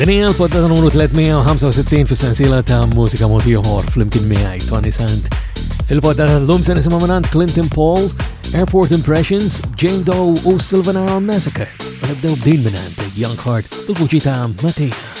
Din hija l-poddata numru 365 fis-sensiela ta' mużika moti oħor fl-imkien miegħi Tony Sant. Fil-poddata l-lum se nisimgħu minn Clinton Paul, Airport Impressions, Jane Doe u Sylvan Hour Massacre. Nibdew b'din minn Young Heart, il-vuċi ta' Matejna.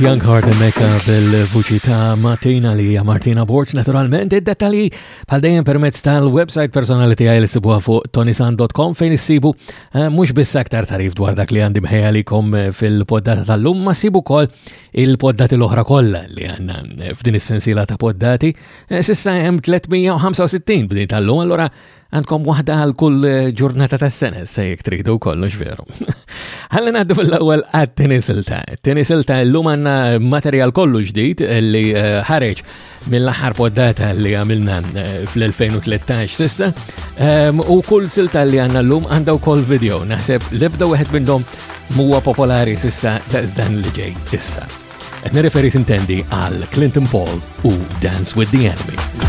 Young Heart Mecca bil-vuċi ta' Martina li hija Martina Borch naturalment id-dettalji bħal dejjem permezz tal-website personali tiegħi li sibuha fuq tonisan.com fejn issibu Eh, mhux biss aktar tarif dwar dak li għandi mħejja likom eh, fil-poddata tal-lum, ma sibu kol il-poddati l-oħra kollha li għandna eh, f'din is-sensiela ta' poddati. Sissa hemm 365 b'din tal-lum, allora għandkom waħda għal kull ġurnata tas sena se jek tridu kollox veru. Ħalli ngħaddu l-ewwel għat-tenisilta. Tenisilta llum għandna materjal kollu ġdid li ħareġ mill-aħħar poddata li għamilna eh, fl-2013 sissa ehm, u kull silta li għanna l-lum għandaw kol video naħseb lebda wieħed minnhom muwa popolari sissa daqs dan li ġej issa. Qed nirreferi sintendi għal Clinton Paul u Dance with the Enemy.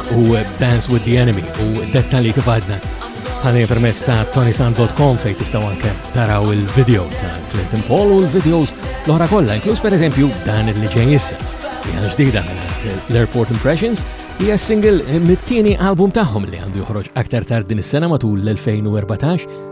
u Dance with the Enemy u dettali kif għadna ħalli permezz ta' tonisan.com fej tistaw anke taraw il-video ta' Clinton Paul u l-videos l-oħra kollha, inkluż per eżempju dan il ġej issa. Hija ġdida l-Airport Impressions hija single mit-tieni album tagħhom li għandu joħroġ aktar tard din is-sena matul l-2014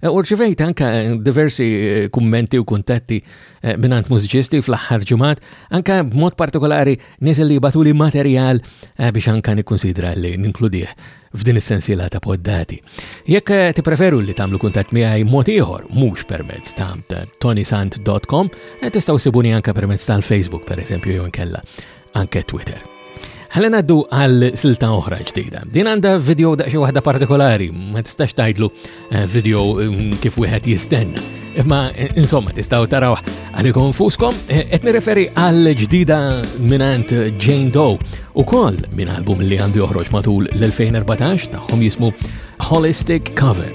Eh, u rċivejt anka eh, diversi eh, kummenti u kuntatti minnant mużiċisti fl-aħħar ġumat, anka b'mod partikolari nizel li batuli materjal biex anka nikkonsidra li ninkludih f'din is-sensiela ta' poddati. Jekk ti preferu li tagħmlu kuntatt miegħi mod ieħor mhux permezz ta' tonisant.com, tistgħu sibuni anka permezz tal-Facebook pereżempju jew inkella anke Twitter. Ħalli naddu għal silta oħra ġdida. Din għandha video daqxie waħda partikolari, ma tistax tajdlu eh, video mm, kif wieħed jistenna. Imma eh, insomma tistaw taraw għalikom fuskom, eh, qed nirreferi għal ġdida minant Jane Doe u koll minn album li għandu joħroġ matul l-2014 tagħhom jismu Holistic Cover.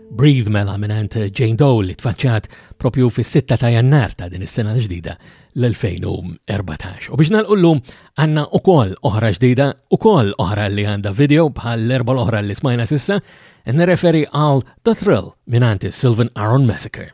Breathe mela minant Jane Doe li tfaċċat propju fis-6 ta' jannar ta' din is-sena l-ġdida l-2014. U biex nalqu llum għandna ukoll oħra ġdida, ukoll oħra li għandha video bħal l-erba' l-oħra li smajna sissa, nirreferi għal The Thrill minant Sylvan Aaron Massacre.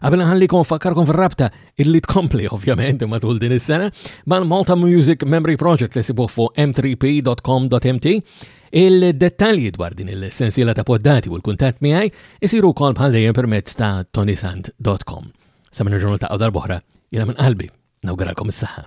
Qabel nħallikom fakkarkom fir-rabta illi tkompli ovvjament matul din is-sena mal-Malta Music Memory Project li sibuh fuq m3p.com.mt Il-dettalji dwar din il-sensiela ta' poddati u l-kuntat miegħi isiru wkoll bħal dejjem permezz ta' tonisant.com. Sa minn ġurnal ta' dal-boħra, jiena minn qalbi, nawguralkom is-saħħa.